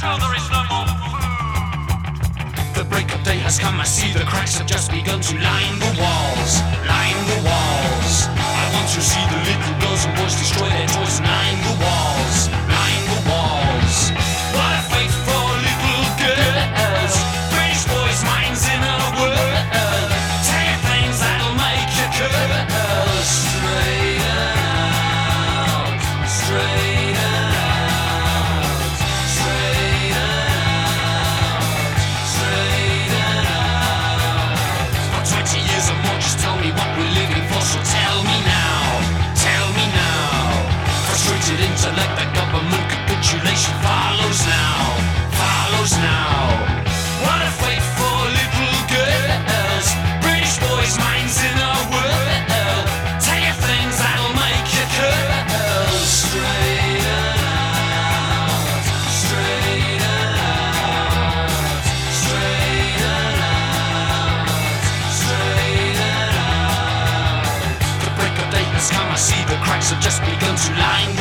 hell there is no more food. The breakup of day has come, I see the cracks have just begun to line the walls, line the walls. I want to see the little seems the government capitulation follows now, follows now. What a fate for little girls, British boys' minds in a whirl. Tell you things that'll make you curls straighten out, straighten out, straighten out, straighten out. The has come, I see the cracks have just begun to line.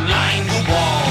nine to one.